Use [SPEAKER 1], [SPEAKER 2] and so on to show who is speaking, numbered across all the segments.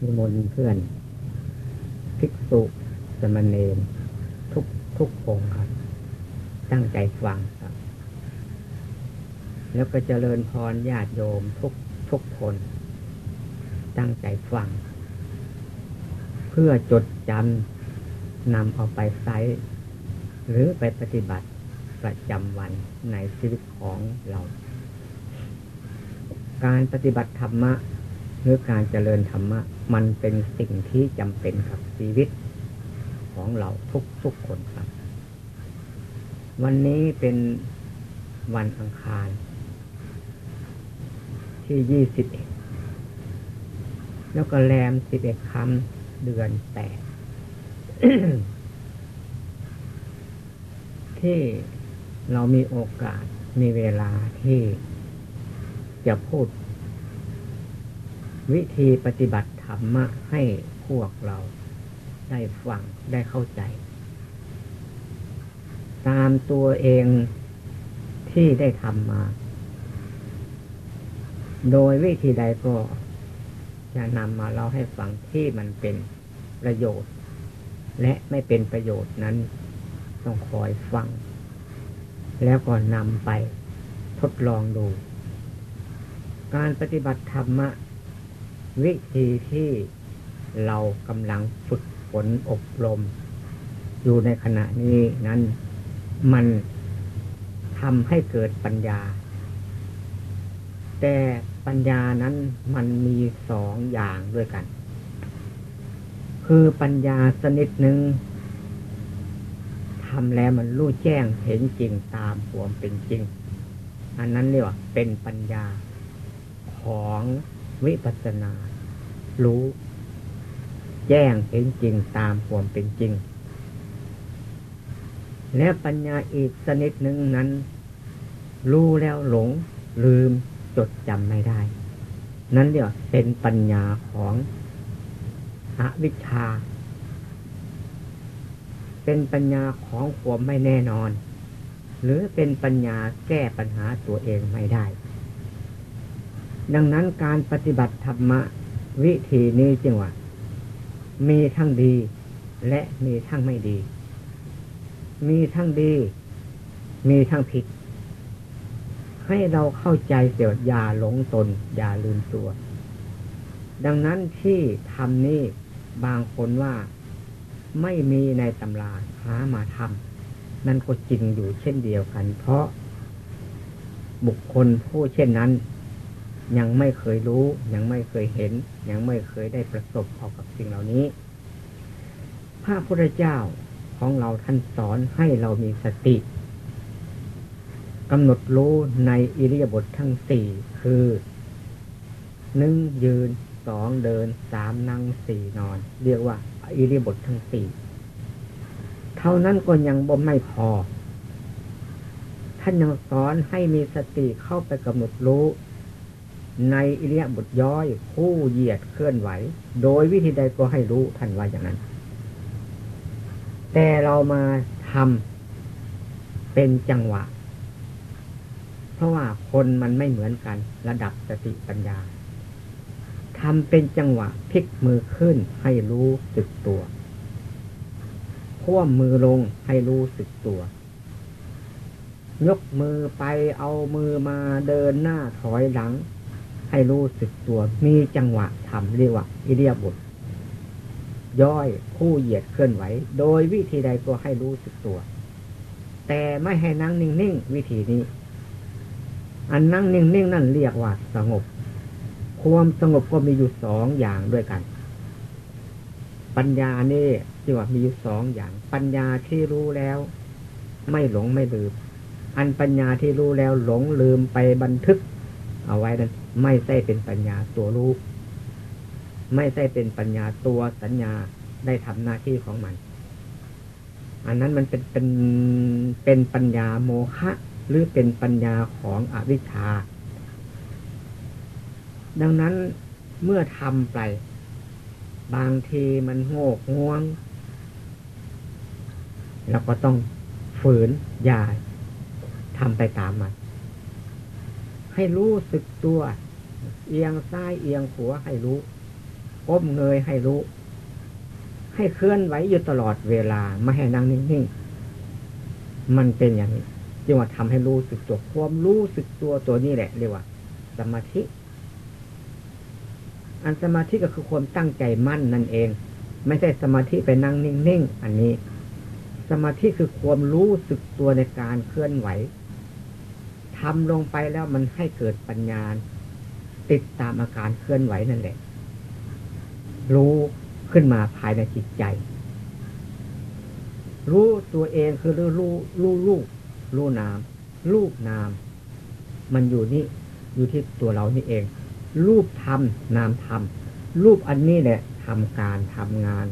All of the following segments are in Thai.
[SPEAKER 1] มีมนเพื่อนภิกษุสมณเณรทุกทุกองค์ครับ ตั้งใจฟังครับ แล้วก็เจริญพรญาติโยมทุกทุกคน ตั้งใจฟัง เพื่อจดจำนำเอาไปใช้หรือไปปฏิบัติประจำวันในชีวิตของเรา การปฏิบัติธรรมะ หรือการเจริญธรรมะ มันเป็นสิ่งที่จำเป็นกับชีวิตของเราทุกทุกคนครับ วันนี้เป็นวันอังคาร ที่ยี่สิบเอ็ดแล้วก็แรมสิบเอ็ดคำเดือนแปดที่เรามีโอกาสมีเวลาที่จะพูด วิธีปฏิบัติ รรมะให้พวกเราได้ฟังได้เข้าใจ ตามตัวเองที่ได้ทำมา โดยวิธีใดก็จะนำมาเล่าให้ฟังที่มันเป็นประโยชน์ และไม่เป็นประโยชน์นั้น ต้องคอยฟัง แล้วก็นำไปทดลองดู การปฏิบัติธรรมะ วิธีที่เรากำลังฝึกฝนอบรม อยู่ในขณะนี้นั้น มันทำให้เกิดปัญญา แต่ปัญญานั้นมันมีสองอย่างด้วยกัน คือปัญญาสนิดหนึ่งทำแล้วมันรู้แจ้งเห็นจริงตามความเป็นจริง อันนั้นเรียกว่าเป็นปัญญาของ วิปัสนา รู้ แจ้งเห็นจริงตามความเป็นจริง และปัญญาอีกสนิดหนึ่งนั้น รู้แล้วหลง ลืมจดจำไม่ได้ นั้นเรียกว่าเป็นปัญญาของอวิชชา เป็นปัญญาของความไม่แน่นอน หรือเป็นปัญญาแก้ปัญหาตัวเองไม่ได้ ดังนั้นการปฏิบัติธรรมะ วิธีนี้จึงว่า มีทั้งดี และมีทั้งไม่ดี มีทั้งดี มีทั้งผิด ให้เราเข้าใจเสียอย่าหลงตน อย่าลืมตัว ดังนั้นที่ทำนี้บางคนว่าไม่มีในตำราหามาทำนั่นก็จริงอยู่เช่นเดียวกัน เพราะบุคคลผู้เช่นนั้น ยังไม่เคยรู้ ยังไม่เคยเห็น ยังไม่เคยได้ประสบพอกับสิ่งเหล่านี้ พระพุทธเจ้าของเราท่านสอนให้เรามีสติกำหนดรู้ในอิริยาบถททั้งสี่คือหนึ่งยืนสองเดินสามนั่งสี่นอน เรียกว่าอิริยาบททั้งสี่เท่านั้นก็ยังบ่ไม่พอ ท่านยังสอนให้มีสติเข้าไปกำหนดรู้ ในอิริยาบถย่อยคู่เหยียดเคลื่อนไหว โดยวิธีใดก็ให้รู้ท่านว่าอย่างนั้น แต่เรามาทำเป็นจังหวะ เพราะว่าคนมันไม่เหมือนกันระดับสติปัญญาทำเป็นจังหวะพลิกมือขึ้นให้รู้สึกตัวคว่ำมือลงให้รู้สึกตัว ยกมือไปเอามือมาเดินหน้าถอยหลัง ให้รู้สึกตัวมีจังหวะทำเรียกว่าอิเดียบุตรย่อยคู่เหยียดเคลื่อนไหว โดยวิธีใดก็ให้รู้สึกตัว แต่ไม่ให้นั่งนิ่งๆวิธีนี้ อันนั่งนิ่งๆนั่นเรียกว่าสงบ ความสงบก็มีอยู่สองอย่างด้วยกัน ปัญญานี่ที่ว่ามีอยู่สองอย่าง ปัญญาที่รู้แล้ว ไม่หลงไม่ลืม อันปัญญาที่รู้แล้วหลงลืมไปบันทึก เอาไว้นั้น ไม่ใช่เป็นปัญญาตัวรู้ ไม่ใช่เป็นปัญญาตัวสัญญาได้ทำหน้าที่ของมัน อันนั้นมันเป็นเป็นเป็นปัญญาโมฆะหรือเป็นปัญญาของอวิชชา ดังนั้นเมื่อทำไป บางทีมันโงกง่วงเราก็ต้องฝืนอย่าทำไปตามมัน ให้รู้สึกตัว เอียงซ้ายเอียงขวาให้รู้ก้มเงยให้รู้ ให้เคลื่อนไหวอยู่ตลอดเวลาไม่ให้นั่งนิ่งๆมันเป็นอย่างนี้จึงว่าทำให้รู้สึกตัวความรู้สึกตัวตัวนี้แหละเรียกว่า สมาธิ อันสมาธิก็คือความตั้งใจมั่นนั่นเอง ไม่ใช่สมาธิไปนั่งนิ่งๆอันนี้ สมาธิคือความรู้สึกตัวในการเคลื่อนไหวทำลงไปแล้วมันให้เกิดปัญญา ติดตามอาการเคลื่อนไหวนั่นแหละ รู้ขึ้นมาภายในจิตใจ รู้ตัวเองคือรู้รู้รู้ลูกรู้นามรูปนาม มันอยู่นี่อยู่ที่ตัวเรานี่เอง รูปทำนามทำรูปอันนี้แหละทำการทำงาน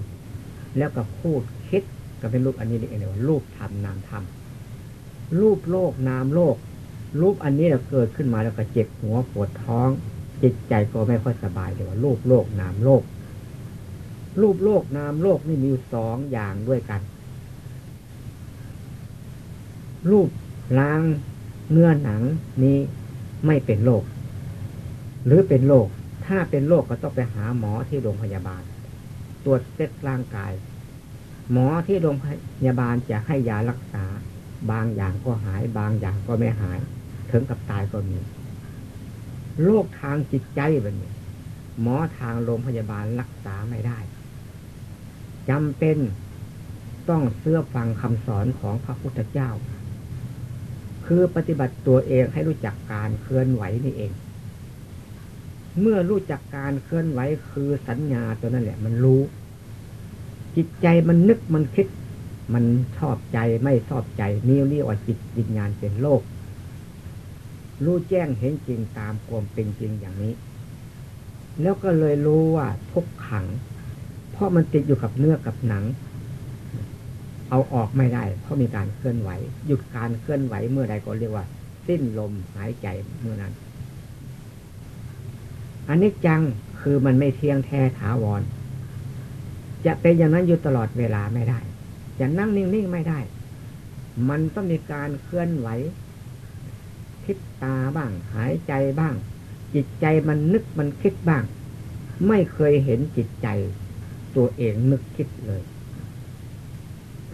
[SPEAKER 1] แล้วก็พูดคิดก็เป็นรูปอันนี้เองเลยว่ารูปทำนามทำรูปโลกนามโลกรูปอันนี้เราเกิดขึ้นมาแล้วก็เจ็บหัวปวดท้อง จิตใจก็ไม่ค่อยสบายเลยว่ารูปโลกนามโลก รูปโลกนามโลกนี่มีสองอย่างด้วยกัน รูปล้างเนื้อหนังนี้ไม่เป็นโรคหรือเป็นโรคถ้าเป็นโรคก็ต้องไปหาหมอที่โรงพยาบาล ตรวจเช็คร่างกาย หมอที่โรงพยาบาลจะให้ยารักษา บางอย่างก็หาย บางอย่างก็ไม่หาย ถึงกับตายก็มี โรคทางจิตใจแบบนี้หมอทางโรงพยาบาลรักษาไม่ได้จำเป็นต้องเสื้อฟังคำสอนของพระพุทธเจ้า คือปฏิบัติตัวเองให้รู้จักการเคลื่อนไหวนี่เอง เมื่อรู้จักการเคลื่อนไหวคือสัญญาตัวนั่นแหละ มันรู้ จิตใจมันนึกมันคิด มันชอบใจไม่ชอบใจนี่เรียกว่าจิตวิญญาณเป็นโลก รู้แจ้งเห็นจริงตามความเป็นจริงอย่างนี้ แล้วก็เลยรู้ว่าทุกขัง เพราะมันติดอยู่กับเนื้อกับหนัง เอาออกไม่ได้ เพราะมีการเคลื่อนไหว หยุดการเคลื่อนไหวเมื่อใดก็เรียกว่า สิ้นลมหายใจเมื่อนั้นอันนี้จังคือมันไม่เที่ยงแท้ถาวร จะเป็นอย่างนั้นอยู่ตลอดเวลาไม่ได้ จะนั่งนิ่งๆไม่ได้ มันต้องมีการเคลื่อนไหว คิดตาบ้าง หายใจบ้าง จิตใจมันนึกมันคิดบ้าง ไม่เคยเห็นจิตใจ ตัวเองนึกคิดเลย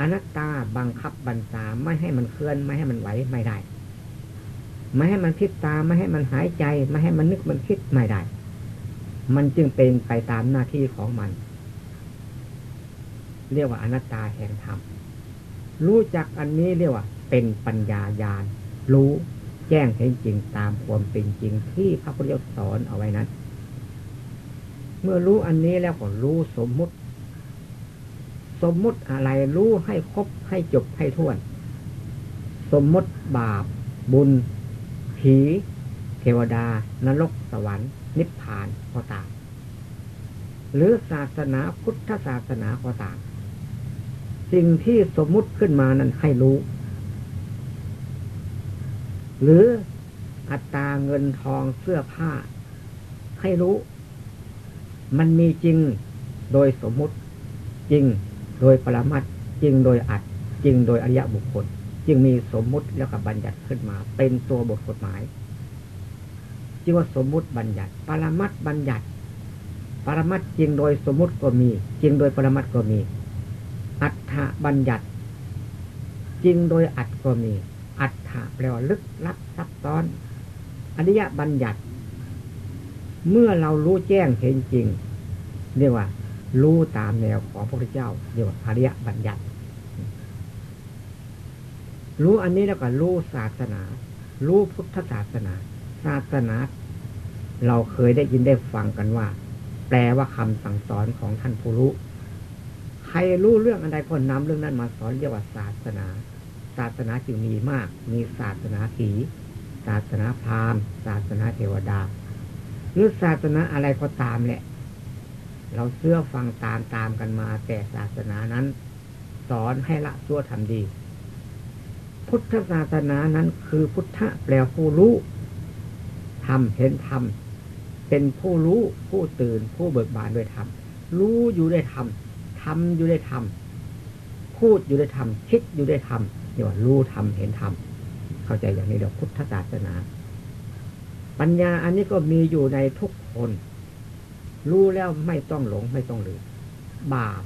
[SPEAKER 1] อนัตตาบังคับบัญชาไม่ให้มันเคลื่อนไม่ให้มันไหวไม่ได้ ไม่ให้มันคิดตาไม่ให้มันหายใจ ไม่ให้มันนึกมันคิดไม่ได้ มันจึงเป็นไปตามหน้าที่ของมัน เรียกว่าอนัตตาแห่งธรรมรู้จักอันนี้เรียกว่า เป็นปัญญาญาณรู้ แจ้งเห็นจริงตามความเป็นจริงที่พระพุทธเจ้าสอนเอาไว้นั้น เมื่อรู้อันนี้แล้วก็รู้สมมุติ สมมุติอะไรรู้ให้ครบให้จบให้ท้วน สมมุติบาป บุญ ผี เทวดา นรกสวรรค์ นิพพานก็ตามหรือศาสนาพุทธศาสนาก็ตามสิ่งที่สมมุติขึ้นมานั้นให้รู้ หรืออัตราเงินทองเสื้อผ้า ให้รู้ มันมีจริงโดยสมมุติ จริงโดยปรมัตจริงโดยอัดจริงโดยอริยบุคคล จึงมีสมมุติแล้วก็บัญญัติขึ้นมา เป็นตัวบทกฎหมายจึงว่าสมมุติบัญญัติ ปรมัตบัญญัติ ปรมัตจริงโดยสมมุติก็มี จริงโดยปรมัตก็มี อัฏฐบัญญัติ จริงโดยอัดก็มี อัฏฐแปลว่าลึกลับซับซ้อน อริยบัญญัติ เมื่อเรารู้แจ้งเห็นจริง เรียกว่า รู้ตามแนวของพระพุทธเจ้า เรียกว่าอริยบัญญัติ รู้อันนี้แล้วก็รู้ศาสนา รู้พุทธศาสนา ศาสนา เราเคยได้ยินได้ฟังกันว่า แปลว่าคำสั่งสอนของท่านผู้รู้ ใครรู้เรื่องอะไรก็นำเรื่องนั้นมาสอนเรียกว่าศาสนา ศาสนาจึงมีมาก มีศาสนาผีศาสนาพราหมณ์ ศาสนาเทวดา หรือศาสนาอะไรก็ตามแหละ เราเชื่อฟังตามตามกันมา แต่ศาสนานั้น สอนให้ละชั่วทำดี พุทธศาสนานั้นคือพุทธะแปลผู้รู้ทำเห็นธรรมเป็นผู้รู้ผู้ตื่นผู้เบิกบานด้วยธรรมรู้อยู่ด้ธรรมทำอยู่ด้ธรรม พูดอยู่ด้วยธรรมคิดอยู่ด้วยธรรมเรียกว่ารู้ธรรมเห็นธรรมเข้าใจอย่างนี้เดี๋ยวพุทธศาสนา ปัญญาอันนี้ก็มีอยู่ในทุกคน รู้แล้วไม่ต้องหลงไม่ต้องลืมบาป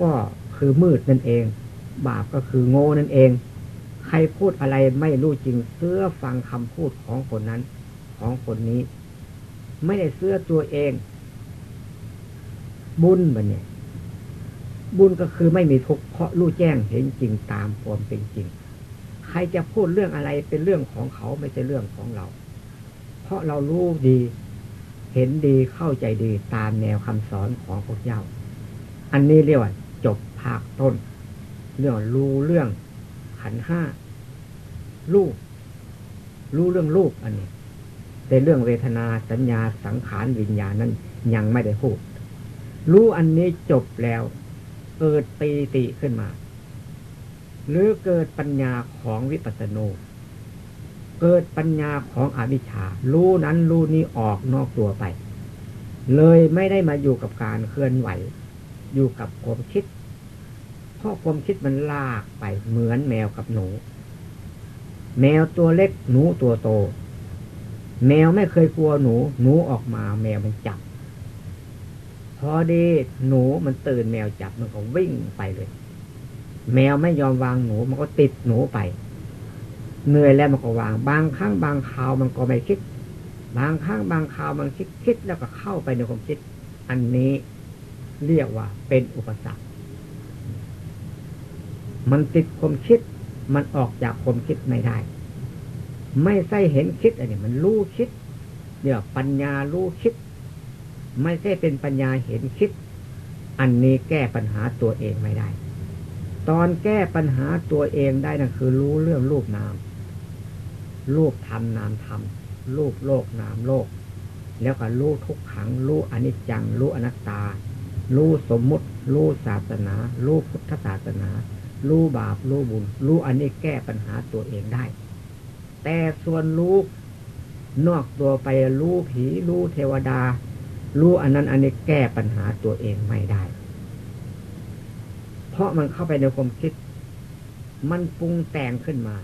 [SPEAKER 1] ก็คือมืดนั่นเอง บาปก็คือโง่นั่นเอง ใครพูดอะไรไม่รู้จริงเสื้อฟังคำพูดของคนนั้น ของคนนี้ ไม่ได้เสื้อตัวเอง บุญมันเนี่ย บุญก็คือไม่มีทุกข์เพราะรู้แจ้งเห็นจริงตามความเป็นจริง ใครจะพูดเรื่องอะไรเป็นเรื่องของเขาไม่ใช่เรื่องของเรา เพราะเรารู้ดี เห็นดีเข้าใจดีตามแนวคำสอนของพระเจ้า อันนี้เรียกว่า จบภาคต้น เรื่องรู้เรื่องขันห้าลูกรู้เรื่องลูกอันนี้ แต่เรื่องเวทนาสัญญาสังขารวิญญาณนั้นยังไม่ได้พูด รู้อันนี้จบแล้ว เกิดปีติขึ้นมา หรือเกิดปัญญาของวิปัสสนูเกิดปัญญาของอวิชชารู้นั้นรู้นี้ออกนอกตัวไป เลยไม่ได้มาอยู่กับการเคลื่อนไหว อยู่กับความคิดเพราะความคิดมันลากไปเหมือนแมวกับหนู แมวตัวเล็กหนูตัวโต แมวไม่เคยกลัวหนู หนูออกมาแมวมันจับ พอดีหนูมันตื่นแมวจับมันก็วิ่งไปเลย แมวไม่ยอมวางหนูมันก็ติดหนูไปเหนื่อยแล้วมันก็วาง บางครั้งบางคราวมันก็ไม่คิด บางครั้งบางคราวมันคิดคิดแล้วก็เข้าไปในความคิด อันนี้เรียกว่าเป็นอุปสรรค มันติดความคิด มันออกจากความคิดไม่ได้ ไม่ใช่เห็นคิดอันนี้มันรู้คิดเดี๋ยวปัญญารู้คิด ไม่ใช่เป็นปัญญาเห็นคิด อันนี้แก้ปัญหาตัวเองไม่ได้ ตอนแก้ปัญหาตัวเองได้นั่นคือรู้เรื่องรูปนาม รูปธรรมนามธรรม รูปโลกนามโลก แล้วก็รู้ทุกขัง รู้อนิจจัง รู้อนัตตา รู้สมมุติ รู้ศาสนา รู้พุทธศาสนา รู้บาป รู้บุญ รู้อันนี้แก้ปัญหาตัวเองได้ แต่ส่วนรู้นอกตัวไปรู้ผีรู้เทวดา รู้อันนั้นอันนี้แก้ปัญหาตัวเองไม่ได้ เพราะมันเข้าไปในความคิด มันปรุงแต่งขึ้นมา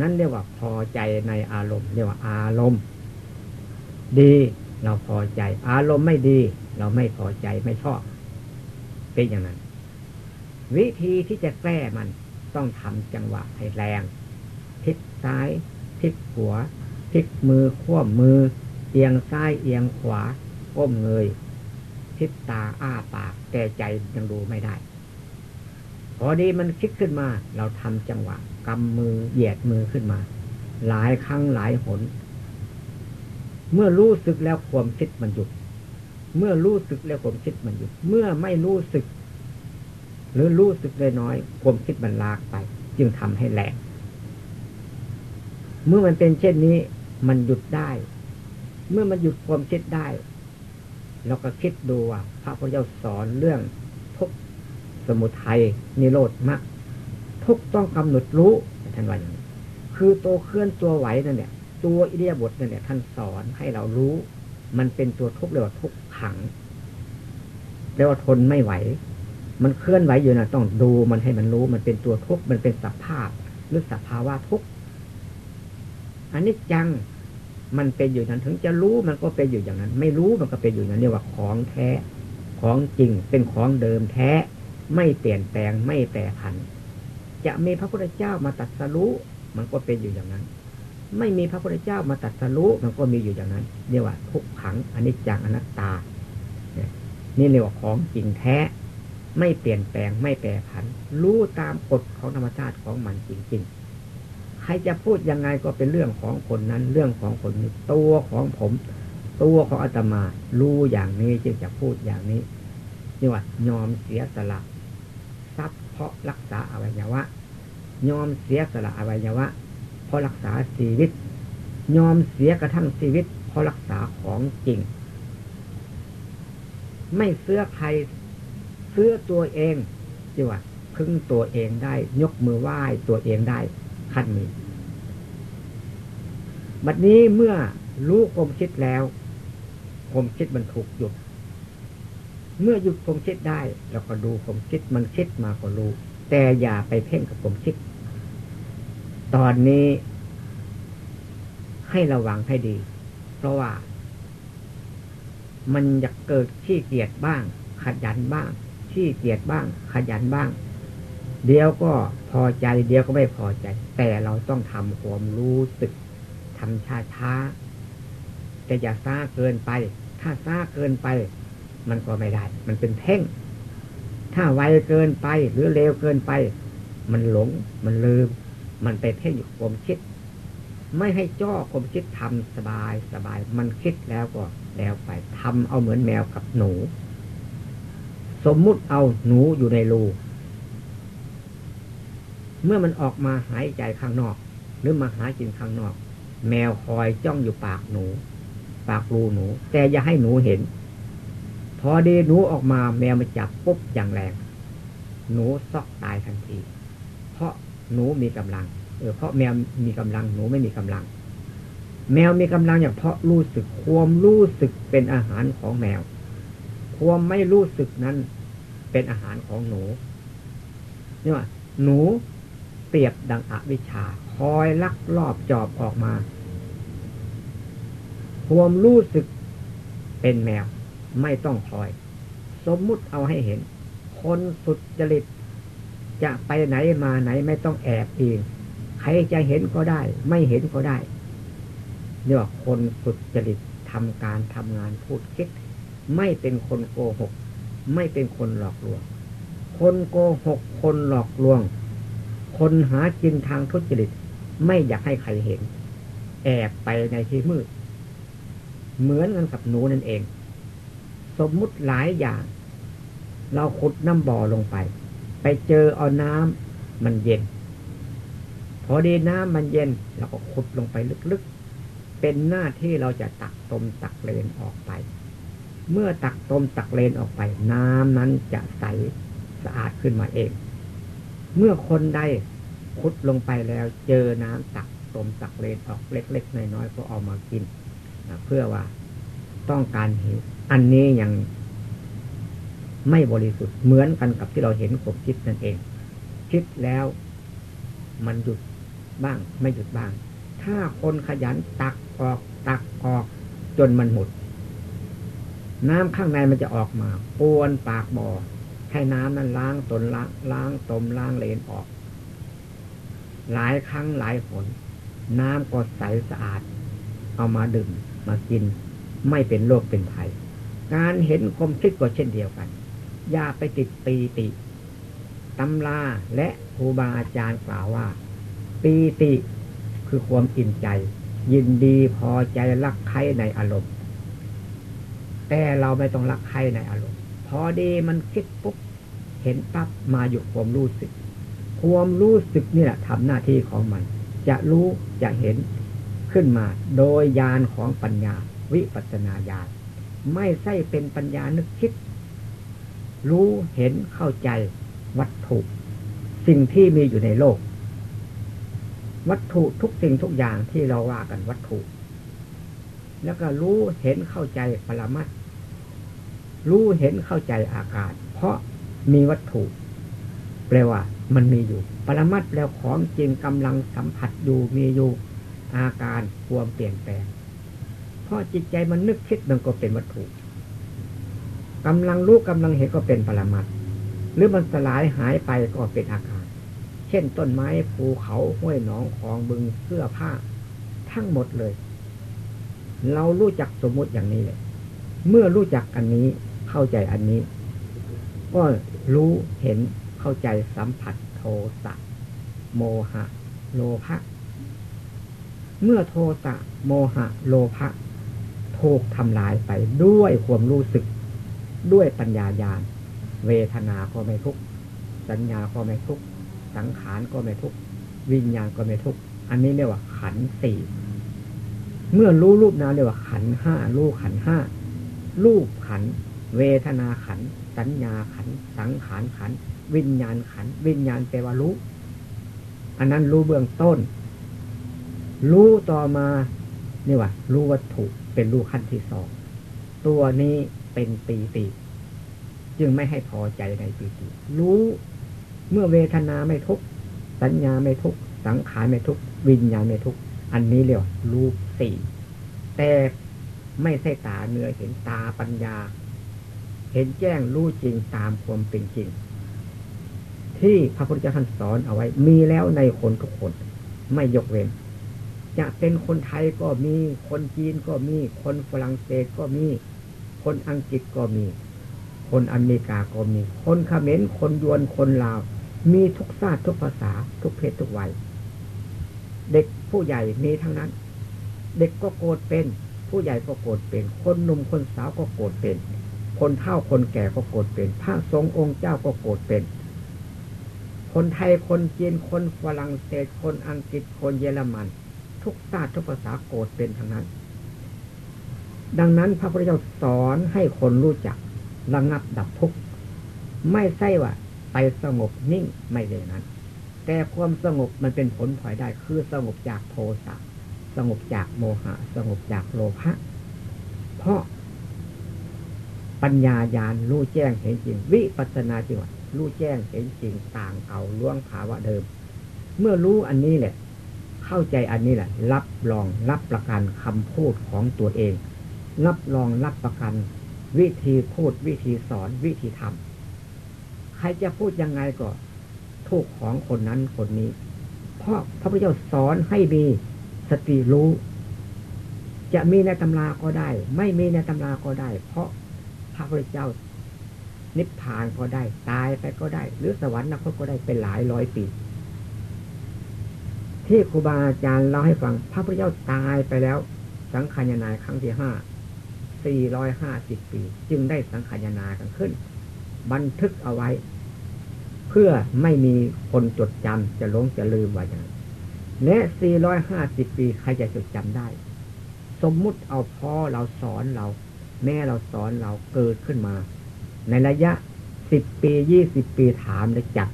[SPEAKER 1] นั่นเรียกว่าพอใจในอารมณ์ เรียกว่าอารมณ์ ดีเราพอใจ อารมณ์ไม่ดี เราไม่พอใจไม่ชอบ เป็นอย่างนั้น วิธีที่จะแก้มันต้องทำจังหวะให้แรงพลิกซ้ายพลิกขวาพลิกมือคว่ำมือ เอียงซ้ายเอียงขวาก้มเงยพิษตาอ้าปาก แต่ใจยังดูไม่ได้ พอดีมันคิดขึ้นมา เราทำจังหวะกำมือเหยียดมือขึ้นมา หลายครั้งหลายหน เมื่อรู้สึกแล้วความคิดมันหยุด เมื่อรู้สึกแล้วความคิดมันหยุด เมื่อไม่รู้สึก หรือรู้สึกเลยน้อย ความคิดมันลากไป จึงทำให้แหลกเมื่อมันเป็นเช่นนี้ มันหยุดได้ เมื่อมันหยุดความคิดได้ เราก็คิดดูว่าพระพุทธเจ้าสอนเรื่องทุกสมุทัยนิโรธมรรคทุกต้องกำหนดรู้ท่านว่าอย่างนี้คือตัวเคลื่อนตัวไหวนั่นแหละตัวอิเดียบทนั่นแหละท่านสอนให้เรารู้ มันเป็นตัวทุกขเรียกว่าทุกขังเรียกว่าทนไม่ไหว มันเคลื่อนไหวอยู่นะต้องดูมันให้มันรู้ มันเป็นตัวทุกขมันเป็นสภาพหรือสภาวะทุกขอันนี้จัง มันเป็นอยู่นั้นถึงจะรู้มันก็เป็นอยู่อย่างนั้น ไม่รู้มันก็เป็นอยู่อย่างนั้นเรียกว่าของแท้ ของจริงเป็นของเดิมแท้ ไม่เปลี่ยนแปลงไม่แปรผัน จะมีพระพุทธเจ้ามาตัดสรู้มันก็เป็นอยู่อย่างนั้น ไม่มีพระพุทธเจ้ามาตัดสรู้มันก็มีอยู่อย่างนั้น เรียกว่าทุกขังอนิจจังอนัตตา นี่เรียกว่าของจริงแท้ ไม่เปลี่ยนแปลงไม่แปรผัน รู้ตามกฎของธรรมชาติของมันจริงๆ ครจะพูดยังไงก็เป็นเรื่องของคนนั้น เรื่องของคนนี้ตัวของผม ตัวของอาตมา รู้อย่างนี้จึงจะพูดอย่างนี้เรียกว่ายอมเสียสละทรัพย์เพราะรักษาอวัยวะ ยอมเสียสละอวัยวะ เพราะรักษาชีวิต ยอมเสียกระทั่งชีวิต เพราะรักษาของจริง ไม่เสื้อใครเสื้อตัวเองจีว่าพึ่งตัวเองได้ ยกมือไหว้ตัวเองได้ ขั้นนี้บัดนี้เมื่อรู้คมคิดแล้วคมคิดมันถูกหยุด เมื่อหยุดความคิดได้เราก็ดูความคิดมันคิดมาก็รู้ แต่อย่าไปเพ่งกับความคิด ตอนนี้ให้ระวังให้ดี เพราะว่า มันจะเกิดขี้เกียจบ้าง ขยันบ้าง ขี้เกียจบ้าง ขยันบ้าง เดี๋ยวก็ พอใจเดียวก็ไม่พอใจ แต่เราต้องทำความรู้สึกทำช้าช้าแต่อย่าซ่าเกินไป ถ้าซ่าเกินไป มันก็ไม่ได้ มันเป็นเพ่ง ถ้าไวเกินไปหรือเร็วเกินไป มันหลง มันลืม มันไปเพ่งอยู่ความคิด ไม่ให้จ้อความคิดทำสบายสบาย มันคิดแล้วก็แล้วไปทำเอาเหมือนแมวกับหนู สมมุติเอาหนูอยู่ในรู เมื่อมันออกมาหายใจข้างนอก หรือมาหากินข้างนอก แมวคอยจ้องอยู่ปากหนู ปากรูหนู แต่อย่าให้หนูเห็น พอดีหนูออกมาแมวมาจับปุ๊บอย่างแรง หนูซอกตายทันที เพราะหนูมีกำลัง เออเพราะแมวมีกำลังหนูไม่มีกำลัง แมวมีกำลังอย่างเพราะรู้สึกความรู้สึกเป็นอาหารของแมว ความไม่รู้สึกนั้นเป็นอาหารของหนูนี่ว่าหนู เปรียบดังอวิชชา คอยลักลอบจอบออกมาความรู้สึกเป็นแมว ไม่ต้องคอย สมมุติเอาให้เห็น คนสุดจริต จะไปไหนมาไหนไม่ต้องแอบเองใครจะเห็นก็ได้ ไม่เห็นก็ได้เรียกว่าคนสุดจริตทำการทำงานพูดคิด ไม่เป็นคนโกหก ไม่เป็นคนหลอกลวง คนโกหกคนหลอกลวง คนหากินทางทุจริต ไม่อยากให้ใครเห็น แอบไปในที่มืด เหมือนกันกับหนูนั่นเอง สมมุติหลายอย่าง เราขุดน้ำบ่อลงไป ไปเจอเอาน้ำมันเย็น พอดีน้ำมันเย็นเราก็ขุดลงไปลึกๆ เป็นหน้าที่เราจะตักตมตักเลนออกไป เมื่อตักตมตักเลนออกไป น้ำนั้นจะใสสะอาดขึ้นมาเอง เมื่อคนใด ขุดลงไปแล้วเจอน้ำตักตมตักเลนออกเล็กๆน้อยๆก็เอามากินนะเพื่อว่าต้องการหิวอันนี้ยังไม่บริสุทธิ์เหมือนกันกับที่เราเห็นผมคิดนั่นเอง คิดแล้วมันหยุดบ้าง ไม่หยุดบ้าง ถ้าคนขยันตักออกตักออก จนมันหมด น้ำข้างในมันจะออกมาปวนปากบ่อให้น้ำนั้นล้างตนล้างล้างตมล้างเลนออก หลายครั้งหลายผล น้ำก็ใสสะอาด เอามาดื่มมากิน ไม่เป็นโรคเป็นภัย การเห็นคมคิดก็เช่นเดียวกัน อย่าไปติดปีติตำราและครูบาอาจารย์กล่าวว่า ปีติคือความอิ่มใจ ยินดีพอใจรักใครในอารมณ์ แต่เราไม่ต้องรักใครในอารมณ์ พอดีมันคิดปุ๊บ เห็นปั๊บมาอยู่ความรู้สึก ความรู้สึกนี่แหละทำหน้าที่ของมัน จะรู้จะเห็นขึ้นมา โดยญาณของปัญญา วิปัสนาญาณไม่ใช่เป็นปัญญานึกคิด รู้เห็นเข้าใจวัตถุ สิ่งที่มีอยู่ในโลก วัตถุทุกสิ่งทุกอย่างที่เราว่ากันวัตถุ แล้วก็รู้เห็นเข้าใจปรมัตรู้เห็นเข้าใจอาการ เพราะมีวัตถุ แปลว่า มันมีอยู่ ปรมัตแล้วของจริงกำลังสัมผัสอยู่มีอยู่อาการความเปลี่ยนแปลง เพราะจิตใจมันนึกคิดมันก็เป็นวัตถุกำลังรู้กำลังเห็นก็เป็นปรมัตหรือมันสลายหายไปก็เป็นอาการ เช่นต้นไม้ภูเขาห้วยหนองคลองบึงเสื้อผ้า ทั้งหมดเลย เรารู้จักสมมติอย่างนี้เลยเมื่อรู้จักอันนี้เข้าใจอันนี้ ก็รู้เห็น เข้าใจสัมผัสโทสะโมหะ โลภะเมื่อโทสะโมหะ โลภะถูกทำลายไปด้วยความรู้สึก ด้วยปัญญาญาณ เวทนาก็ไม่ทุกสัญญาก็ไม่ทุกสังขารก็ไม่ทุกวิญญาณก็ไม่ทุกอันนี้เรียกว่าขันสี่เมื่อรู้รูปนาเรียกว่าขันห้ารู้ขันห้ารูปขัน เวทนาขัน สัญญาขัน สังขารขัน วิญญาณขัน วิญญาณแปลว่ารู้ อันนั้นรู้เบื้องต้น รู้ต่อมานี่ว่ารู้วัตถุเป็นรู้ขั้นที่สอง ตัวนี้เป็นปีติจึงไม่ให้พอใจในปีติรู้เมื่อเวทนาไม่ทุกสัญญาไม่ทุกสังขารไม่ทุกวิญญาณไม่ทุกอันนี้เรียกรู้สี่แต่ไม่ใช่ตาเนื้อเห็นตาปัญญา เห็นแจ้งรู้จริงตามความเป็นจริง ที่พระพุทธเจ้าท่านสอนเอาไว้ มีแล้วในคนทุกคน ไม่ยกเว้น จะเป็นคนไทยก็มี คนจีนก็มี คนฝรั่งเศสก็มี คนอังกฤษก็มี คนอเมริกาก็มี คนเขมรคนยวนคนลาว มีทุกชาติทุกภาษา ทุกเพศทุกวัย เด็กผู้ใหญ่มีทั้งนั้น เด็กก็โกรธเป็น ผู้ใหญ่ก็โกรธเป็น คนหนุ่มคนสาวก็โกรธเป็น คนเฒ่าคนแก่ก็โกรธเป็นพระสงฆ์องค์เจ้าก็โกรธเป็น คนไทยคนจีนคนฝรั่งเศสคนอังกฤษคนเยอรมัน ทุกชาติทุกภาษาโกรธเป็นทั้งนั้น ดังนั้นพระพุทธเจ้าสอนให้คนรู้จักระงับดับทุกข์ไม่ใช่ว่าไปสงบนิ่งไม่เลยนั้น แต่ความสงบมันเป็นผลพลอยได้คือสงบจากโทสะสงบจากโมหะ สงบจากโลภะเพราะ ปัญญาญาณรู้แจ้งเห็นจริง วิปัสนาจริงว่ารู้แจ้งเห็นจริงต่างเก่าล่วงภาวะเดิม เมื่อรู้อันนี้แหละ เข้าใจอันนี้แหละ รับรองรับประกันคำพูดของตัวเอง รับรองรับประกัน วิธีพูดวิธีสอนวิธีทำใครจะพูดยังไงก็ถูกของคนนั้นคนนี้ เพราะพระพุทธเจ้าสอนให้มีสติรู้ จะมีในตำราก็ได้ ไม่มีในตำราก็ได้ เพราะ ระพุทธเจ้า นิพพานก็ได้ ตายไปก็ได้ หรือสวรรค์นรกก็ได้เป็นหลายร้อยปีที่ครูบาอาจารย์เล่าให้ฟัง พระพุทธเจ้าตายไปแล้ว สังขารนายครั้งที่ห้าสี่ร้อยห้าสิบปี จึงได้สังขารนากันขึ้น บันทึกเอาไว้ เพื่อไม่มีคนจดจำจะลงจะลืมไว้อย่างนั้นและ 450 ปีใครจะจดจำได้ สมมุติเอาพ่อเราสอนเรา แม่เราสอนเราเกิดขึ้นมา ในระยะ10ปี20ปีถามและจับ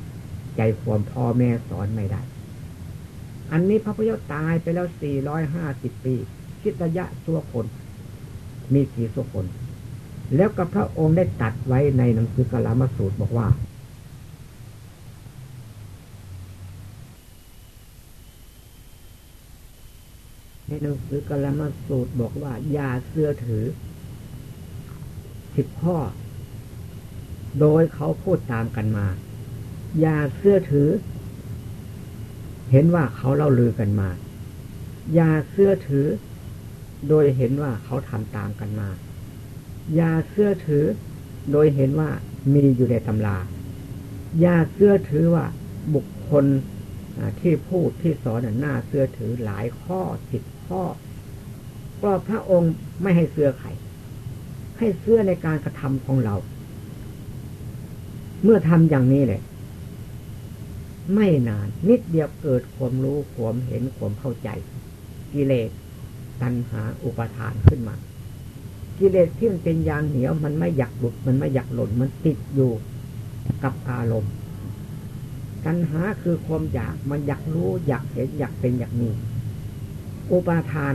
[SPEAKER 1] ใจความพ่อแม่สอนไม่ได้ อันนี้พระพุทธเจ้าตายไปแล้ว450ปี คิดระยะชั่วคน มีกี่ชั่วคน แล้วก็พระองค์ได้ตัดไว้ในหนังสือกลามาสูตรบอกว่าในหนังสือกลามาสูตรบอกว่า อย่าเสื้อถือ สิบข้อ โดยเขาพูดตามกันมา อย่าเสื้อถือ เห็นว่าเขาเล่าลือกันมา อย่าเสื้อถือ โดยเห็นว่าเขาทำตามกันมา อย่าเสื้อถือ โดยเห็นว่ามีอยู่ในตำรา อย่าเสื้อถือว่าบุคคลที่พูดที่สอนน่าเสื้อถือหลายข้อสิบข้อก็พระองค์ไม่ให้เสื้อใคร ให้เสื้อในการกระทำของเรา เมื่อทำอย่างนี้เลยไม่นาน นิดเดียวเกิดความรู้ความเห็นความเข้าใจ กิเลสตัณหาอุปทานขึ้นมา กิเลสที่มันเป็นยางเหนียวมันไม่อยากหลุด มันไม่อยากหล่นมันติดอยู่กับอารมณ์ตัณหาคือความอยากมันอยากรู้ อยากเห็นอยากเป็นอยากมีอุปาทาน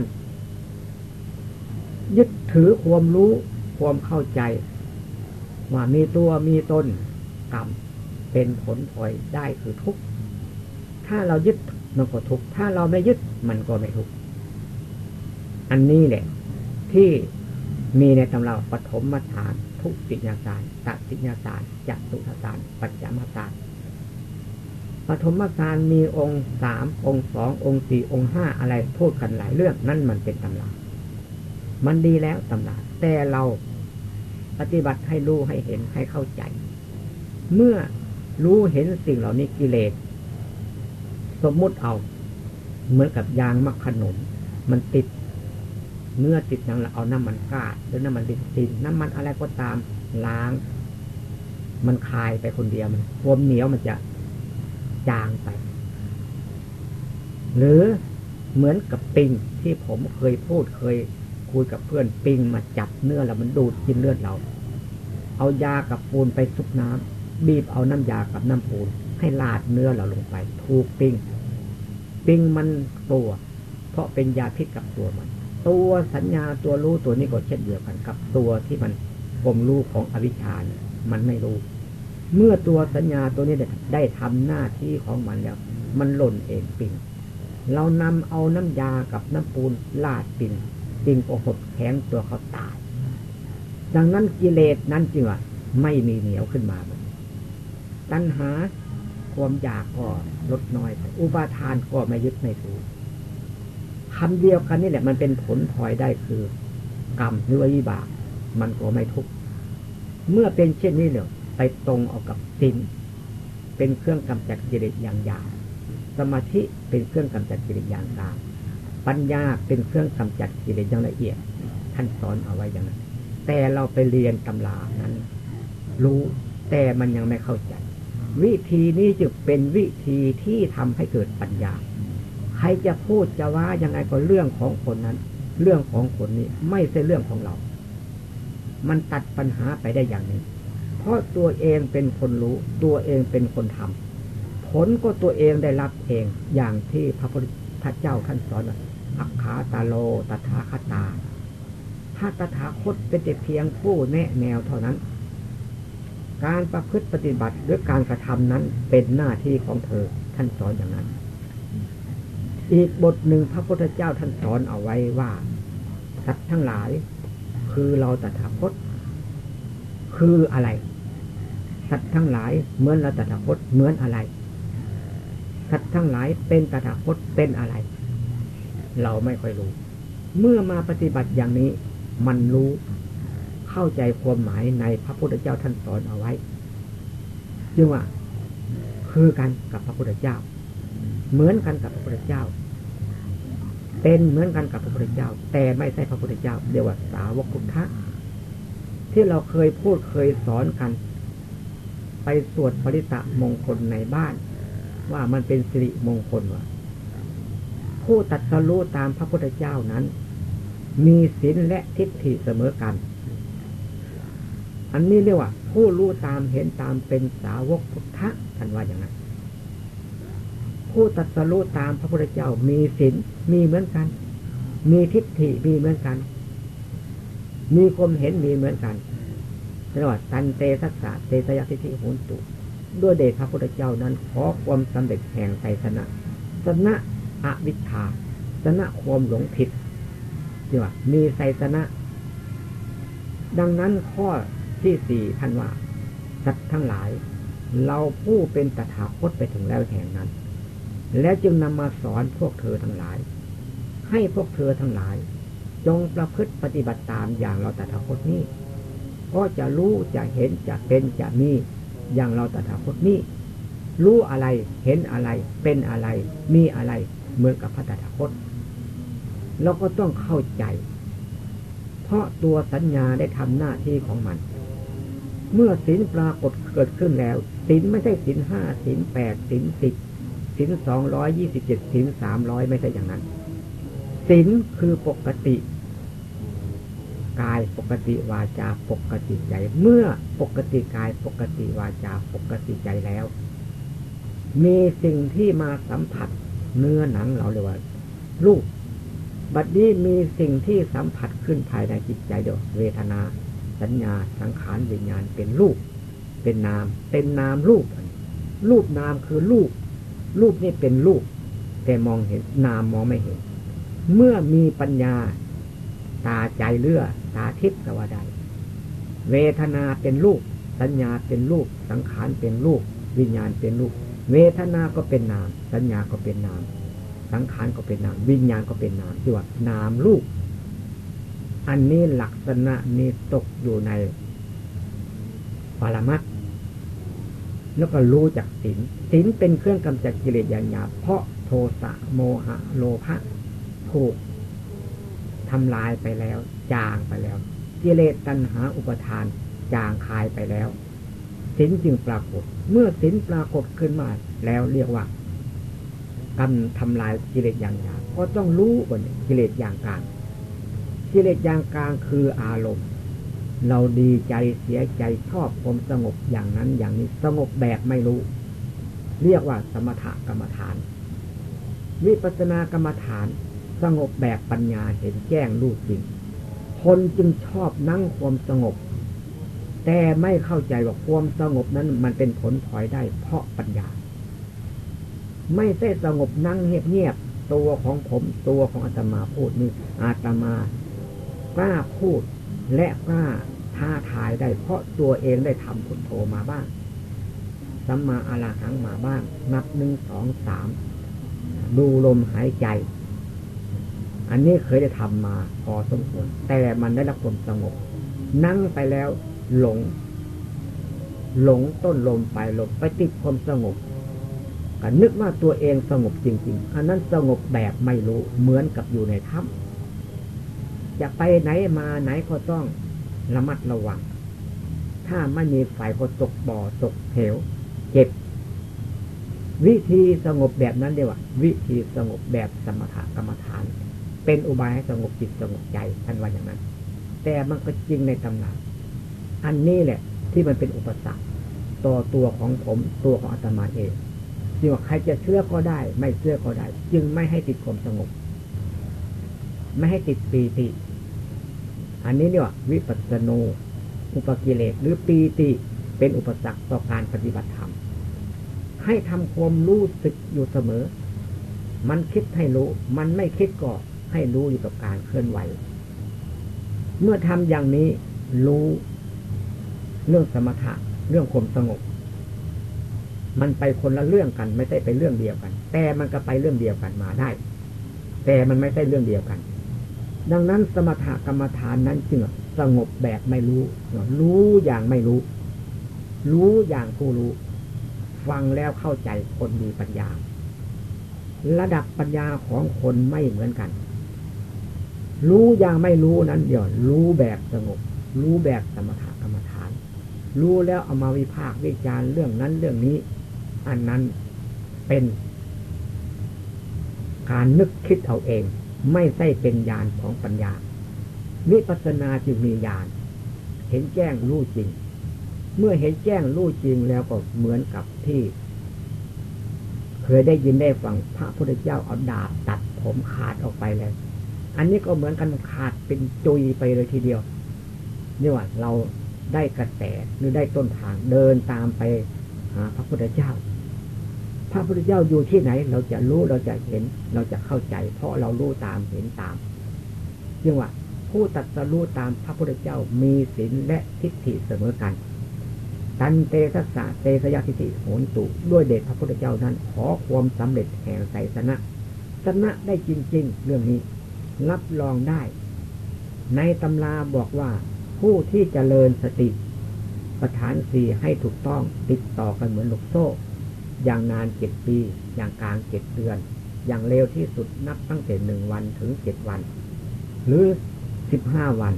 [SPEAKER 1] ยึดถือความรู้ ความเข้าใจ ว่ามีตัวมีตนกรรมเป็นผลพลอยได้คือทุกข์ถ้าเรายึดมันก็ทุกข์ถ้าเราไม่ยึดมันก็ไม่ทุกข์อันนี้แหละ ที่มีในตำราปฐมมาฐานทุกสิญญาสารตัสิญญาสารจัตุทสารปัจจมาสารปฐมฌานมีองค์สามองค์สององค์สี่องค์ห้าอะไรพูดกันหลายเรื่องนั่นมันเป็นตำรา มันดีแล้วตำราแต่เรา ปฏิบัติให้รู้ให้เห็นให้เข้าใจ เมื่อรู้เห็นสิ่งเหล่านี้กิเลส สมมุติเอา เหมือนกับยางมักขนม มันติดเมื่อติดอย่างเราเอาน้ำมันกาดหรือน้ำมันดิสินน้ำมันอะไรก็ตามล้าง มันคายไปคนเดียวมันความเหนียวมันจะจางไป หรือเหมือนกับปิงที่ผมเคยพูดเคย คุยกับเพื่อนปิงมาจับเนื้อแล้วมันดูดกินเลือดเรา เอายากับปูนไปซุกน้ำบีบเอาน้ำยากับน้ำปูน ให้ลาดเนื้อเราลงไป ถูกปิงปิงมันตัว เพราะเป็นยาพิษกับตัวมัน ตัวสัญญาตัวรู้ตัวนี้ก็เช่นเดียวกันกับตัวที่มันกลมรู้ของอวิชชามันไม่รู้ เมื่อตัวสัญญาตัวนี้ได้ทำหน้าที่ของมันแล้ว มันหล่นเองปิงเรานำเอาน้ำยากับน้ำปูนลาดปิ่ง จริงก็หดแข็งตัวเขาตาย ดังนั้นกิเลสนั้นจึงว่าไม่มีเหนียวขึ้นมา ตัณหาความอยากก็ลดน้อยไปอุปาทานก็ไม่ยึดไม่ถือคำเดียวกันนี่แหละ มันเป็นผลพลอยได้คือ กรรมหรือวิบาก มันก็ไม่ทุกข์เมื่อเป็นเช่นนี้เนี่ยไปตรงเอากับสินเป็นเครื่องกำจัดกิเลสอย่างยาวสมาธิเป็นเครื่องกำจัดกิเลสอย่างกลาง ปัญญาเป็นเครื่องกำจัดกิเลสอย่างละเอียด ท่านสอนเอาไว้อย่างนั้น แต่เราไปเรียนตำรานั้น รู้แต่มันยังไม่เข้าใจ วิธีนี้จึงเป็นวิธีที่ทำให้เกิดปัญญา ใครจะพูดจะว่ายังไงก็เรื่องของคนนั้น เรื่องของคนนี้ไม่ใช่เรื่องของเรา มันตัดปัญหาไปได้อย่างนี้เพราะตัวเองเป็นคนรู้ ตัวเองเป็นคนทำผลก็ตัวเองได้รับเองอย่างที่พระพุทธเจ้าท่านสอน อัคคาตาโลตถาคตาพระตถาคตเป็นแต่เพียงผู้แนะแนวเท่านั้น การประพฤติปฏิบัติด้วยการกระทำนั้นเป็นหน้าที่ของเธอท่านสอนอย่างนั้น อีกบทหนึ่งพระพุทธเจ้าท่านสอนเอาไว้ว่าสัตว์ทั้งหลาย คือเราตถาคต คืออะไร สัตว์ทั้งหลายเหมือนเราตถาคตเหมือนอะไรสัตว์ทั้งหลายเป็นตถาคตเป็นอะไร เราไม่ค่อยรู้ เมื่อมาปฏิบัติอย่างนี้มันรู้เข้าใจความหมายในพระพุทธเจ้าท่านสอนเอาไว้จึงว่าคือกันกับพระพุทธเจ้า เหมือนกันกับพระพุทธเจ้า เป็นเหมือนกันกับพระพุทธเจ้า แต่ไม่ใช่พระพุทธเจ้าเรียกว่าสาวกพุทธะที่เราเคยพูดเคยสอนกัน ไปสวดปริตะมงคลในบ้าน ว่ามันเป็นสิริมงคลว่า ผู้ตัดสรู้ตามพระพุทธเจ้านั้น มีศีลและทิฏฐิเสมอกัน อันนี้เรียกว่า ผู้รู้ตามเห็นตามเป็นสาวกพุทธะท่านว่าอย่างนั้น ผู้ตัดสรู้ตามพระพุทธเจ้ามีศีลมีเหมือนกัน มีทิฏฐิมีเหมือนกัน มีความเห็นมีเหมือนกันเรียกว่าตันเตสัสสะเตสยทิทิหุนตุด้วยเดชพระพุทธเจ้านั้นขอความสำเร็จแห่งไตรสนะสนะ อวิชชาสนะความหลงผิดเรียว่ามีไตสนะ ดังนั้นข้อที่สี่ท่านว่าสัตว์ทั้งหลาย เราผู้เป็นตถาคตไปถึงแล้วแห่งนั้น แล้วจึงนำมาสอนพวกเธอทั้งหลาย ให้พวกเธอทั้งหลาย จงประพฤติปฏิบัติตามอย่างเราตถาคตนี้ก็จะรู้จะเห็นจะเป็นจะมีอย่างเราตถาคตนี้ รู้อะไรเห็นอะไรเป็นอะไร มีอะไร เหมือนกับพระตถาคตเราก็ต้องเข้าใจ เพราะตัวสัญญาได้ทำหน้าที่ของมัน เมื่อศีลปรากฏเกิดขึ้นแล้วศีลไม่ใช่ศีลห้าศีลแปดศีลสิบศีลสองร้อยยี่สิบเจ็ดศีลสามร้อยไม่ใช่อย่างนั้นศีลคือปกติ กายปกติวาจาปกติใจ เมื่อปกติกายปกติวาจาปกติใจแล้ว มีสิ่งที่มาสัมผัส เนื้อหนังเราเรียกว่า รูป บัดนี้มีสิ่งที่สัมผัสขึ้นภายในจิตใจเดียวเวทนา สัญญา สังขารวิญญาณเป็นรูป เป็นนาม เป็นนามรูป รูปนามคือรูป รูปนี่เป็นรูป แต่มองเห็นนามมองไม่เห็น เมื่อมีปัญญา ตาใจเลือตาทิพย์กว่าได้เวทนาเป็นรูป สัญญาเป็นรูป สังขารเป็นรูป วิญญาณเป็นรูป เวทนาก็เป็นนาม สัญญาก็เป็นนาม สังขารก็เป็นนาม วิญญาณก็เป็นนามที่ว่านามรูปอันนี้ลักษณะนี้ตกอยู่ในปรมัตแล้วก็รู้จักศีลศีลเป็นเครื่องกำจัดกิเลสอย่างหยาบเพราะโทสะโมหะ โลภะถูกทำลายไปแล้ว จางไปแล้ว กิเลสตัณหาอุปทาน จางคายไปแล้ว สินจึงปรากฏ เมื่อสินปรากฏขึ้นมา แล้วเรียกว่ากำทำลายกิเลสอย่างหยาบก็ต้องรู้บนกิเลสอย่างกลางกิเลสอย่างกลางคืออารมณ์ เราดีใจเสียใจชอบผมสงบอย่างนั้นอย่างนี้สงบแบบไม่รู้ เรียกว่าสมถกรรมฐาน วิปัสสนากรรมฐาน สงบแบบปัญญาเห็นแจ้งรู้จริง คนจึงชอบนั่งความสงบ แต่ไม่เข้าใจว่าความสงบนั้น มันเป็นผลพลอยได้ เพราะปัญญา ไม่ใช่สงบนั่งเงียบๆตัวของผมตัวของอาตมาพูดนี่อาตมากล้าพูดและกล้าท้าทายได้ เพราะตัวเองได้ทำพุทโธมาบ้างสัมมาอาลาหังมาบ้าง นับหนึ่งสองสามดูลมหายใจ อันนี้เคยได้ทำมาพอสมควรแต่มันได้รับความสงบ นั่งไปแล้ว หลง หลงต้นลมไปลมไปติดความสงบก็นึกว่าตัวเองสงบจริง ๆ อันนั้นสงบแบบไม่รู้เหมือนกับอยู่ในถ้ำจะไปไหนมาไหนก็ต้องระมัดระวัง ถ้าไม่มีไฟก็ตกบ่อตกเหวเจ็บ วิธีสงบแบบนั้นเดียวว่า วิธีสงบแบบสมถกรรมฐาน เป็นอุบายให้สงบจิตสงบใจท่านว่าอย่างนั้น แต่มันก็จริงในตำรา อันนี้แหละ ที่มันเป็นอุปสรรคต่อตัวของผมตัวของอาตมาเองที่ว่าใครจะเชื่อก็ได้ ไม่เชื่อก็ได้ จึงไม่ให้ติดความสงบ ไม่ให้ติดปีติ อันนี้เนี่ยวิปัสสนูอุปกิเลสหรือปีติเป็นอุปสรรคต่อการปฏิบัติธรรม ให้ทำความรู้สึกอยู่เสมอ มันคิดให้รู้ มันไม่คิดก็ให้รู้อยู่กับการเคลื่อนไหว เมื่อทำอย่างนี้รู้ เรื่องสมถะเรื่องความสงบ มันไปคนละเรื่องกัน ไม่ใช่ไปเรื่องเดียวกัน แต่มันก็ไปเรื่องเดียวกันมาได้ แต่มันไม่ใช่เรื่องเดียวกัน ดังนั้นสมถะกรรมฐานนั้นจึงสงบแบบไม่รู้ รู้อย่างไม่รู้ รู้อย่างผู้รู้ ฟังแล้วเข้าใจคนมีปัญญา ระดับปัญญาของคนไม่เหมือนกัน รู้อย่างไม่รู้นั้นเดี๋ยวรู้แบบสงบ รู้แบบสมถะกรรมฐาน รู้แล้วเอามาวิพากษ์วิจารณ์เรื่องนั้นเรื่องนี้ อันนั้นเป็นการนึกคิดเอาเอง ไม่ใช่เป็นญาณของปัญญาวิปัสนาจึงมีญาณเห็นแจ้งรู้จริง เมื่อเห็นแจ้งรู้จริงแล้วก็เหมือนกับที่ เคยได้ยินได้ฟังพระพุทธเจ้าเอาดาบตัดผมขาดออกไปเลย อันนี้ก็เหมือนกันขาดเป็นจุยไปเลยทีเดียวนี่ว่าเรา ได้กระแสหรือได้ต้นทางเดินตามไปหาพระพุทธเจ้า พระพุทธเจ้าอยู่ที่ไหน เราจะรู้เราจะเห็นเราจะเข้าใจ เพราะเรารู้ตามเห็นตามจึงว่าผู้ตัดสรู้ตามพระพุทธเจ้ามีศีลและทิฏฐิเสมอกัน ตันเตสัสะเตสยทิฏฐิโหนตุด้วยเดชพระพุทธเจ้านั้น ขอความสำเร็จแห่งไสสนะสนะได้จริง ๆ เรื่องนี้ รับรองได้ ในตำราบอกว่า ผู้ที่จเจริญสติประธานสี่ให้ถูกต้องติดต่อกันเหมือนลูกโซ่ อย่างนานเจ็ดปี อย่างกลางเจ็ดเดือน อย่างเร็วที่สุดนับตั้งแต่หนึ่งวันถึงเจ็ดวัน หรือสิบห้าวัน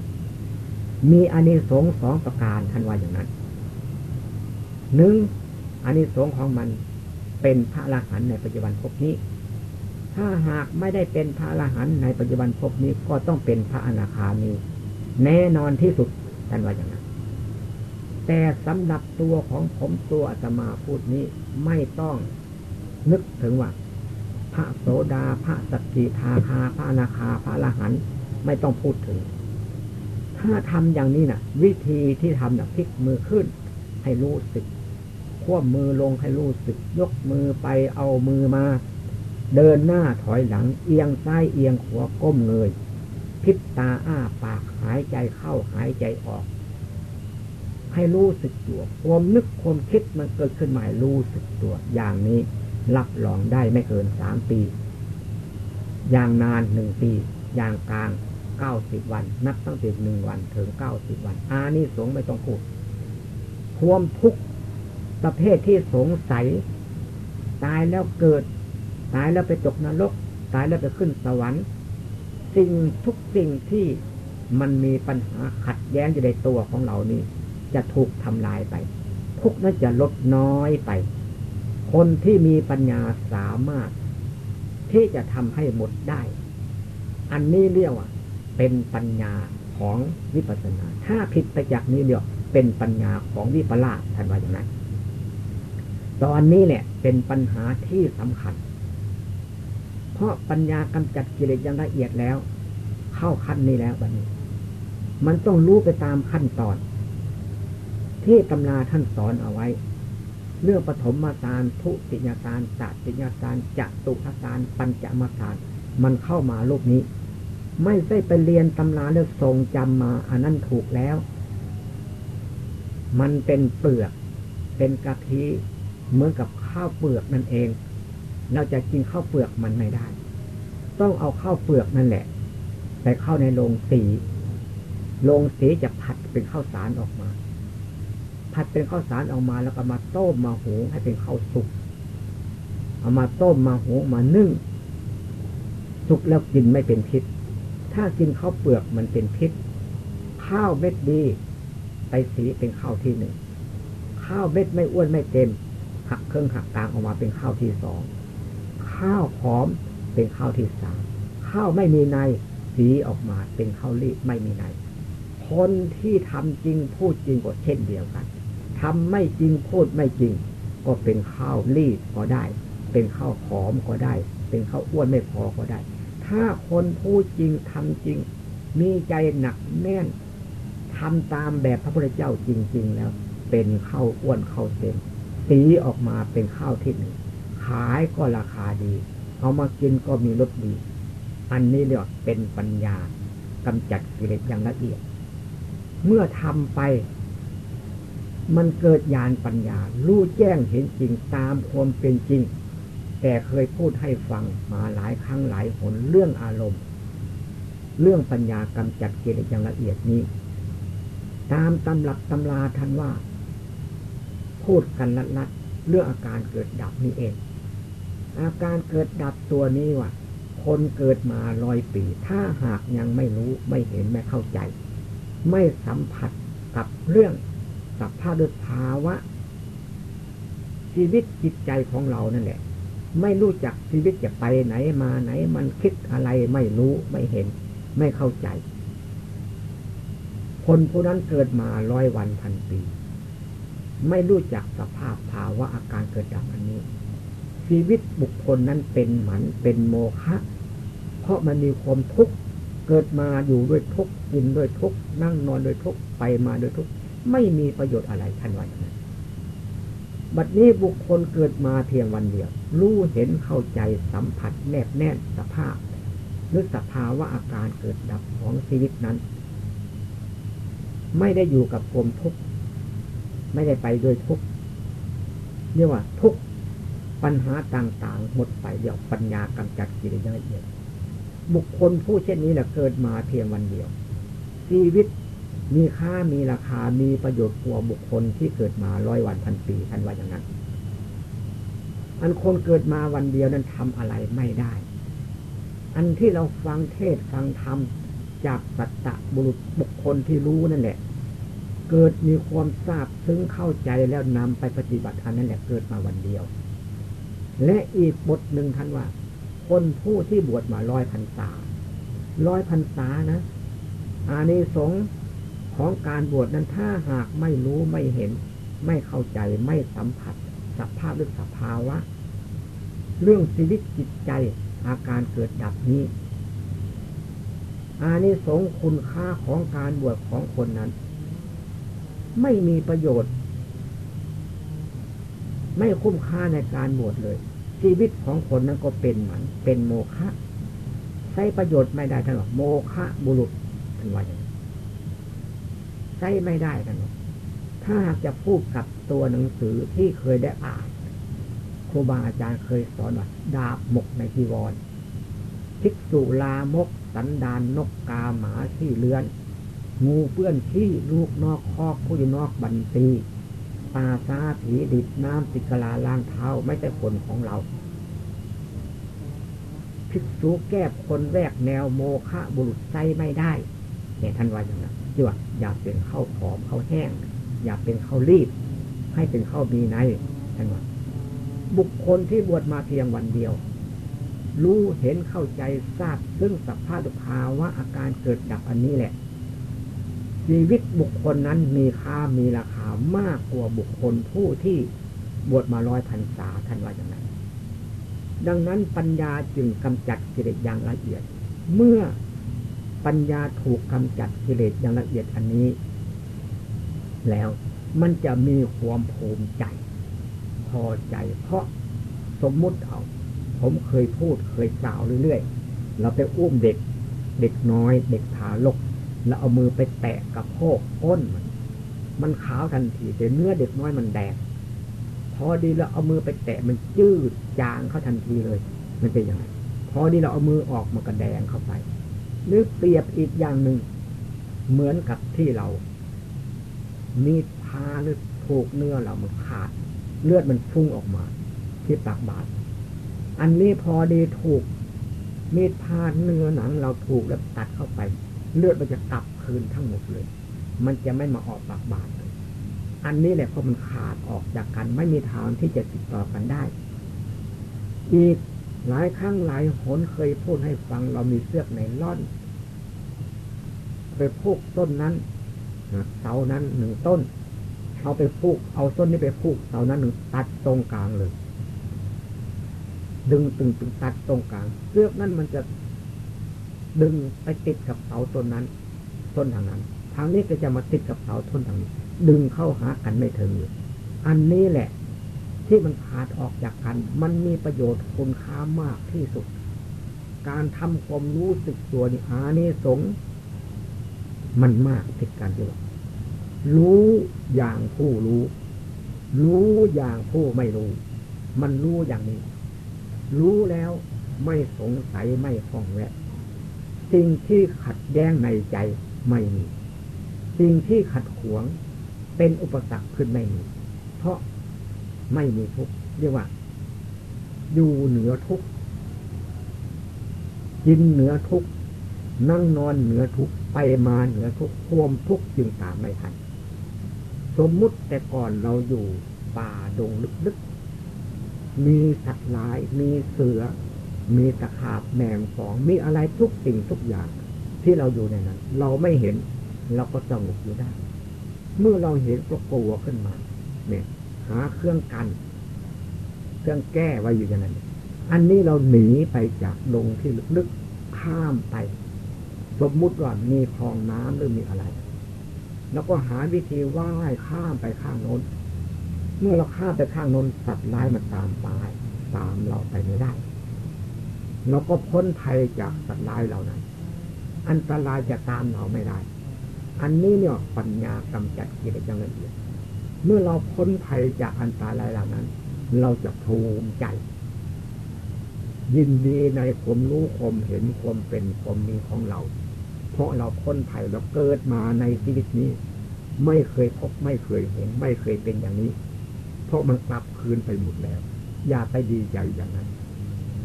[SPEAKER 1] มีอานิสงส์สองประการท่านว่าอย่างนั้นหนึ่งอานิสงส์ของมันเป็นพระอรหันต์ในปัจจุบันภพนี้ ถ้าหากไม่ได้เป็นพระอรหันต์ในปัจจุบันภพนี้ก็ต้องเป็นพระอนาคามี แน่นอนที่สุดท่านว่าอย่างนั้น แต่สำหรับตัวของผมตัวอาตมาพูดนี้ไม่ต้องนึกถึงว่า พระโสดาพระสกิทาคาพระนาคาพระอรหันไม่ต้องพูดถึง ถ้าทำอย่างนี้นะ่ะ วิธีที่ทำนะ่ะพลิกมือขึ้น ให้รู้สึกควบมือลงให้รู้สึก ยกมือไปเอามือมา เดินหน้าถอยหลัง เอียงซ้ายเอียงขวาก้มเงย พิบตาอ้าปากหายใจเข้าหายใจออก ให้รู้สึกตัว ความนึกความคิดมันเกิดขึ้นหมารู้สึกตัว อย่างนี้รับรองได้ไม่เกินสามปี อย่างนานหนึ่งปี อย่างกลางเก้าสิบวัน นับตั้งแต่หนึ่งวันถึงเก้าสิบวัน อานี่สงไม่ต้องพูดความทุกข์ประเภทที่สงสัย ตายแล้วเกิด ตายแล้วไปตกนรก ตายแล้วไปขึ้นสวรรค์ สิ่งทุกสิ่งที่มันมีปัญหาขัดแย้งอยู่ในตัวของเรานี่ จะถูกทำลายไป ทุกนั้นจะลดน้อยไป คนที่มีปัญญาสามารถ ที่จะทำให้หมดได้ อันนี้เรียกว่า เป็นปัญญาของวิปัสสนา ถ้าผิดไปจากนี้เดียวเป็นปัญญาของวิปลาสท่านว่าอย่างนั้น ตอนนี้เนี่ยเป็นปัญหาที่สำคัญ ราะปัญญากำจัดกิเลสอย่างละเอียดแล้ว เข้าขั้นนี้แล้วบัดนี้ มันต้องรู้ไปตามขั้นตอน ที่ตำราท่านสอนเอาไว้ เรื่องปฐมมาสารทุติยาสารจัติยาสารจตุทสารปัญจมาสารมันเข้ามาโลกนี้ ไม่ใช่ไปเรียนตำราเลือกทรงจำมาอันนั้นถูกแล้ว มันเป็นเปลือก เป็นกะทิเหมือนกับข้าวเปลือกนั่นเอง เราจะกินข้าวเปลือกมันไม่ได้ ต้องเอาข้าวเปลือกนั่นแหละไปเข้าในโรงสีโรงสีจะผัดเป็นข้าวสารออกมา ผัดเป็นข้าวสารออกมาแล้วก็มาต้มมาหุงให้เป็นข้าวสุก เอามาต้มมาหุงมานึ่ง สุกแล้วกินไม่เป็นพิษ ถ้ากินข้าวเปลือกมันเป็นพิษ ข้าวเม็ดดี ไปสีเป็นข้าวที่หนึ่ง ข้าวเม็ดไม่อ้วนไม่เต็ม หักเครื่องหักกลางออกมาเป็นข้าวที่สอง ข้าวหอมเป็นข้าวที่สามข้าวไม่มีในสีออกมาเป็นข้าวรีบไม่มีใน คนที่ทำจริงพูดจริงก็เช่นเดียวกันทำไม่จริงพูดไม่จริง ก็เป็นข้าวรีบก็ได้ เป็นข้าวหอมก็ได้ เป็นข้าวอ้วนไม่พอก็ได้ ถ้าคนพูดจริงทำจริง มีใจหนักแน่นทำตามแบบพระพุทธเจ้าจริง ๆ แล้ว เป็นข้าวอ้วนข้าวเต็มสีออกมาเป็นข้าวที่หนึ่ง ขายก็ราคาดี เอามากินก็มีรสดี อันนี้เรียกเป็นปัญญากำจัดกิเลสอย่างละเอียด เมื่อทำไป มันเกิดญาณปัญญารู้แจ้งเห็นจริงตามความเป็นจริง แต่เคยพูดให้ฟังมาหลายครั้งหลายหนเรื่องอารมณ์ เรื่องปัญญากำจัดกิเลสอย่างละเอียดนี้ ตามตำหลักตำราท่านว่า พูดกันลัดลัดเรื่องอาการเกิดดับนี่เอง อาการเกิดดับตัวนี้ว่าคนเกิดมาลอยปี ถ้าหากยังไม่รู้ไม่เห็นไม่เข้าใจ ไม่สัมผัสกับเรื่องสภาพด้วยภาวะ ชีวิตจิตใจของเรานั่นแหละ ไม่รู้จักชีวิตจะไปไหนมาไหน มันคิดอะไรไม่รู้ไม่เห็น ไม่เข้าใจ คนผู้นั้นเกิดมาร้อยวันพันปี ไม่รู้จักสภาพภาวะอาการเกิดดับอันนี้ ชีวิตบุคคลนั้นเป็นหมันเป็นโมฆะเพราะมันมีความทุกข์เกิดมาอยู่ด้วยทุกข์กินด้วยทุกข์นั่งนอนด้วยทุกข์ไปมาด้วยทุกข์ไม่มีประโยชน์อะไรท่านว่าอย่างนั้นบัดนี้บุคคลเกิดมาเพียงวันเดียว รู้เห็นเข้าใจสัมผัสแนบแน่นสภาพ หรือสภาวะอาการเกิดดับของชีวิตนั้น ไม่ได้อยู่กับกลมทุกข์ไม่ได้ไปด้วยทุกข์เรียกว่าทุกข์ ปัญหาต่างๆ หมดไปเดี๋ยวปัญญากำจัดกิเลสละเอียดบุคคลผู้เช่นนี้แหละเกิดมาเพียงวันเดียว ชีวิตมีค่ามีราคามีประโยชน์กว่าบุคคลที่เกิดมาร้อยวันพันปีท่านว่าอย่างนั้น อันคนเกิดมาวันเดียวนั้นทำอะไรไม่ได้ อันที่เราฟังเทศฟังธรรมจากสัตตะบุรุษบุคคลที่รู้นั่นแหละ เกิดมีความทราบซึ้งเข้าใจแล้วนำไปปฏิบัติอันนั้นแหละเกิดมาวันเดียว และอีกบทหนึ่งท่านว่า คนผู้ที่บวชมาร้อยพันษาร้อยพันษานะ อานิสงส์ของการบวชนั้นถ้าหากไม่รู้ไม่เห็น ไม่เข้าใจไม่สัมผัสสภาพหรือสภาวะ เรื่องชีวิตจิตใจอาการเกิดดับนี้อานิสงส์คุณค่าของการบวชของคนนั้น ไม่มีประโยชน์ ไม่คุ้มค่าในการบวชเลย ชีวิตของคนนั้นก็เป็นเหมือนเป็นโมฆะใช้ประโยชน์ไม่ได้ท่านบอกโมฆะบุรุษท่านว่าอย่างนี้ใช้ไม่ได้ท่านบอกถ้าหากจะพูดกับตัวหนังสือที่เคยได้อ่านครูบาอาจารย์เคยสอนว่าดาบหมกในจีวรภิกษุลามก สันดานนกกาหมาที่เลื้อน งูเปื้อนขี้ลูกนอกคอกผู้อยู่นอกบันตี ปาซาผีดิบน้ำติกลาล่างเท้าไม่ใช่คนของเราภิกษุแก้คนแวกแนวโมฆะบุรุษใจไม่ได้เนี่ยท่านว่าอย่างนั้นจีว่าอยากเป็นข้าวหอมข้าวแห้ง อยากเป็นข้าวรีบ ให้เป็นข้าวมีในท่านว่า บุคคลที่บวชมาเพียงวันเดียว รู้เห็นเข้าใจทราบซึ่งสภาพภาวะอาการเกิดดับอันนี้แหละ ชีวิตบุคคลนั้นมีค่ามีราคามากกว่าบุคคลผู้ที่บวชมาร้อยพันษาท่านว่าอย่างนั้นดังนั้นปัญญาจึงกำจัดกิเลสอย่างละเอียด เมื่อปัญญาถูกกำจัดกิเลสอย่างละเอียดอันนี้ แล้วมันจะมีความภูมิใจ พอใจ เพราะสมมุติเอา ผมเคยพูดเคยกล่าวเรื่อยๆ เราไปอุ้มเด็ก เด็กน้อย เด็กทารก แล้วเอามือไปแตะกับโคกก้นมันมันขาวทันทีแต่เนื้อเด็กน้อยมันแดงพอดีเราเอามือไปแตะมันจืดจางเข้าทันทีเลย มันเป็นยังไงพอดีเราเอามือออกมันก็แดงเข้าไป หรือเปรียบอีกอย่างหนึ่ง เหมือนกับที่เรา มีดพาหรือถูกเนื้อเรามันขาด เลือดมันพุ่งออกมา ที่ปากบาดอันนี้พอดีถูกมีดพาเนื้อหนังเราถูกแล้วตัดเข้าไป เลือดมันจะกลับคืนทั้งหมดเลย มันจะไม่มาออกปากบาดเลย อันนี้แหละเพราะมันขาดออกจากกัน ไม่มีทางที่จะติดต่อกันได้ อีกหลายครั้งหลายหนเคยพูดให้ฟังเรามีเสื้อในล่อน ไปพูกต้นนั้นเสานั้นหนึ่งต้น เอาไปพูก เอาต้นนี้ไปพูกเสานั้นหนึ่งตัดตรงกลางเลย ดึงตึงตึงตัดตรงกลางเสื้อนั้นมันจะ ดึงไปติดกับเสาต้นนั้น ต้นทางนั้น ทางนี้ก็จะมาติดกับเสาต้นทางนี้ ดึงเข้าหากันไม่ถึงอันนี้แหละ ที่มันขาดออกจากกัน มันมีประโยชน์คุณค่ามากที่สุด การทำความรู้สึกตัวนี่อานิสงส์มันมากติดกันที่ว่รู้อย่างผู้รู้ รู้อย่างผู้ไม่รู้ มันรู้อย่างนี้ รู้แล้วไม่สงสัยไม่ฟ้องแวะ สิ่งที่ขัดแย้งในใจไม่มี สิ่งที่ขัดขวงเป็นอุปสรรคขึ้นไม่มี เพราะไม่มีทุกข์เรียกว่า อยู่เหนือทุกข์กินเหนือทุกข์นั่งนอนเหนือทุกข์ไปมาเหนือทุกข์ความทุกข์จึงตามไม่ทันสมมุติแต่ก่อนเราอยู่ป่าดงลึกๆ มีสัตว์ร้าย มีเสือ มีตะขาบแมงฟองมีอะไรทุกสิ่งทุกอย่าง ที่เราอยู่ในนั้น เราไม่เห็นเราก็สงบอยู่ได้ เมื่อเราเห็นก็กลัวขึ้นมา เนี่ย หาเครื่องกัน เครื่องแก้ไว้อยู่อย่างนั้นอันนี้เราหนีไปจากดงที่ลึกๆข้ามไป สมมุติว่ามีคลองน้ำหรือมีอะไร แล้วก็หาวิธีว่ายข้ามไปข้างโน้น เมื่อเราข้ามไปข้างโน้นสัตว์ร้ายมันตามไปตามเราไปไม่ได้ เราก็พ้นภัยจากสัตว์ร้ายเหล่านั้น อันตรายจะตามเราไม่ได้ อันนี้เนี่ยปัญญากำจัดกิเลสอย่างละเอียด เมื่อเราพ้นภัยจากอันตรายเหล่านั้น เราจะภูมิใจ ยินดีในความรู้ความเห็นความเป็นความมีของเรา เพราะเราพ้นภัยเราเกิดมาในชีวิตนี้ ไม่เคยพบไม่เคยเห็น ไม่เคยเป็นอย่างนี้ เพราะมันกลับคืนไปหมดแล้ว อย่าไปดีใจอย่างนั้น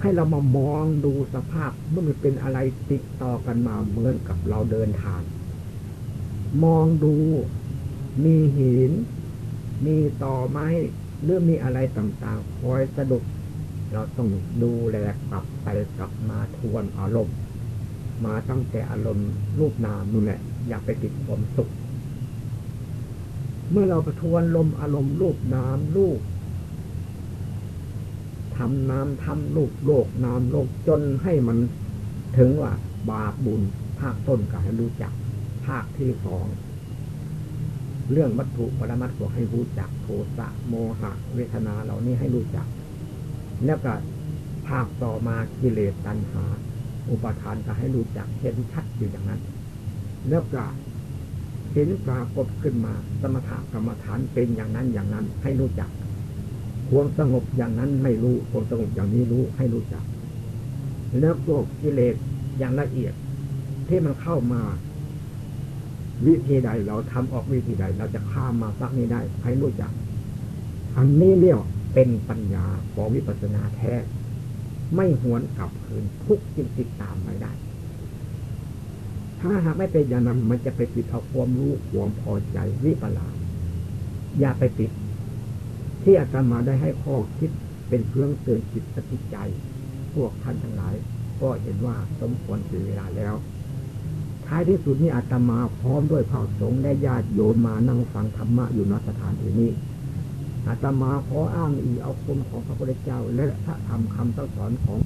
[SPEAKER 1] ให้เรามามองดูสภาพเมื่อมันเป็นอะไรติดต่อกันมาเหมือนกับเราเดินทาง มองดูมีหิน มีต่อไม้หรือมีอะไรต่างๆคอยสะดุดเราต้องดูแลกลับไปกลับมาทวนอารมณ์ มาตั้งแต่อารมณ์รูปนามนู่นแหละอย่าไปติดความสุข เมื่อเราไปทวนลมอารมณ์รูปนามรูป ทำนามทำรูปโลกนามโลกจนให้มันถึงว่าบาปบุญ ภาคต้นก็ให้รู้จัก ภาคที่สองเรื่องวัตถุปรมัตถ์บอกให้รู้จักโทสะโมหะ เวทนาเหล่านี้ให้รู้จัก แล้วก็ภาคต่อมากิเลสตัณหา อุปทานก็ให้รู้จักเห็นชัดอยู่อย่างนั้น แล้วก็เห็นปรากฏขึ้นมา สมถะกรรมฐานเป็นอย่างนั้นอย่างนั้นให้รู้จัก ความสงบอย่างนั้นไม่รู้ความสงบอย่างนี้รู้ให้รู้จัก แล้วก็กิเลสอย่างละเอียด ที่มันเข้ามา วิธีใดเราทำออกวิธีใด เราจะข้ามมาสักนี้ได้ให้รู้จัก อันนี้เรียกเป็นปัญญาของวิปัสสนาแท้ ไม่หวนกลับคืนทุกจึงติดตามไม่ได้ ถ้าหากไม่เป็นอย่างนั้นมันจะไปติดเอาความรู้ความพอใจวิปลาสอย่าไปติด ที่อาตมาได้ให้ข้อคิดเป็นเครื่องเตือนจิตสติใจ พวกท่านทั้งหลาย ก็เห็นว่าสมควรถึงเวลาแล้ว ท้ายที่สุดนี่อาตมาพร้อมด้วยเผ่าสงฆ์และญาติโยมมานั่งฟังธรรมะอยู่ณสถานที่นี้อาตมาขออ้างอีเอาคุณของพระพุทธเจ้า และพระธรรมคำสอนของ